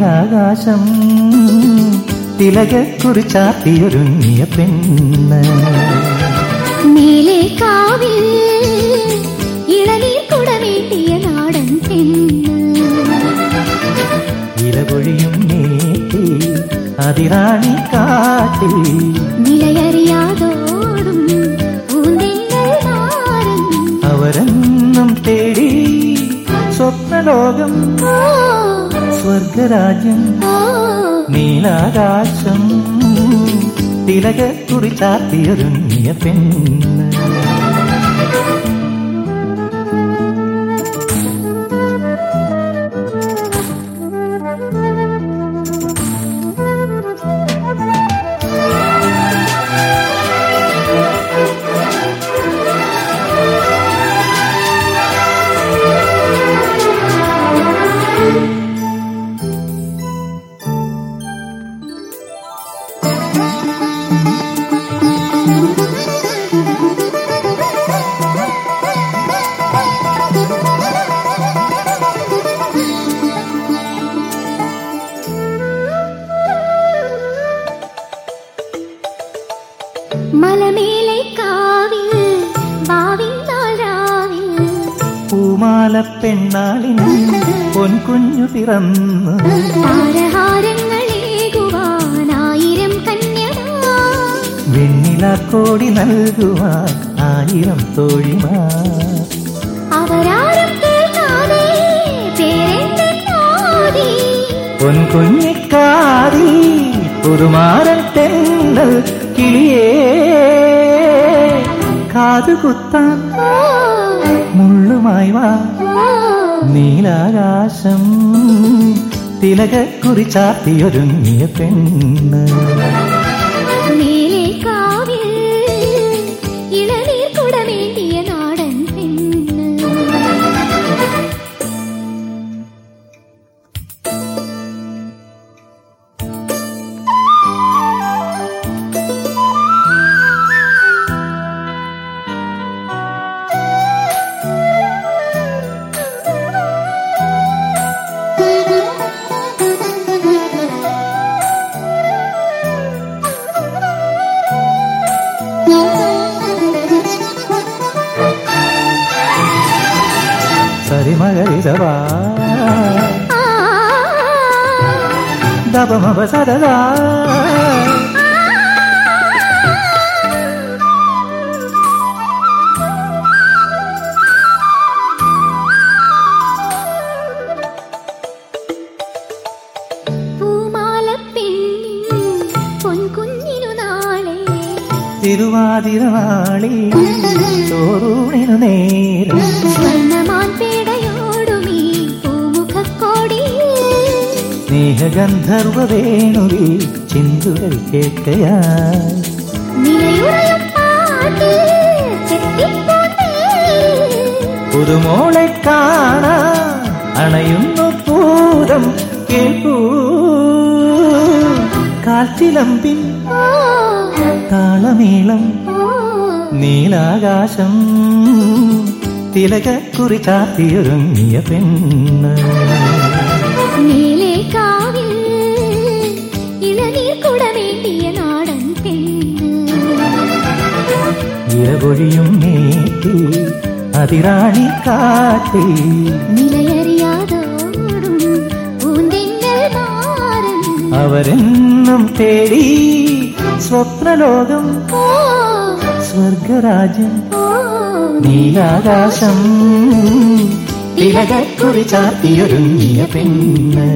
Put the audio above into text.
നീലാകാശം തിലകക്കുറിച്ചാത്തിയൊരുങ്ങിയ പെണ്ണ്. മേലെ കാവിൽ ഇളനീർ നാടൻ പെണ്ണ്. ഇലപൊഴിയും നീട്ടി അതിറാണി കാട്ടി. നിലയറിയാതോടും അവരെന്നും തേടി സ്വപ്നലോകം സ്വർഗരാജ്യം നീലാകാശം തിലകെ തിലകക്കുറിച്ചാത്തിയൊരുങ്ങിയ പെണ്ണ്. പൂമാല പെണ്ണാളിൻ പൊൻകുഞ്ഞു പിറന്നു കന്യമാ വെണ്ണിലാക്കോടി നൽകുവാൻ ആയിരം തോഴിമാർ അവരാരും പൊൻകുഞ്ഞിക്കാരി പുതുമാരൻ തെന്നൽ കിളിയേ കാതുകുത്താൻ കുത്താൻ മുള്ളുമായി വാ. നീലാകാശം തിലകക്കുറി തിലകക്കുറിച്ചാത്തിയൊരുങ്ങിയ പെണ്ണ്. సరిమగరిదవా? దబమబ సరదా కొన్ని குஞ்சு തിരുവാതിരവാളി ചോറൂണിനു നേരം. സ്വർണമാൻ പേടയോടുമീ പൂമുഖക്കോടി സ്നേഹഗന്ധർവ വേണുവി ചിന്തുകൾ കേട്ടയാ പുതുമോളെ കാണാ അണയുന്നു പൂരം കേൾപ്പൂ കാൽച്ചിലമ്പിൻ ഓ താളമേളം നീലാകാശം കുടവേണ്ടിയ നാടൻ പെണ്ണ് ഇരപൊഴിയും നീട്ടി അതിറാണി കാട്ടി നിലയറിയാതോടും അവരെന്നും തേടി സ്വപ്നലോകം ഓ നീലാകാശം തിലകക്കുറി ചാത്തിയൊരുങ്ങിയ പെണ്ണ്.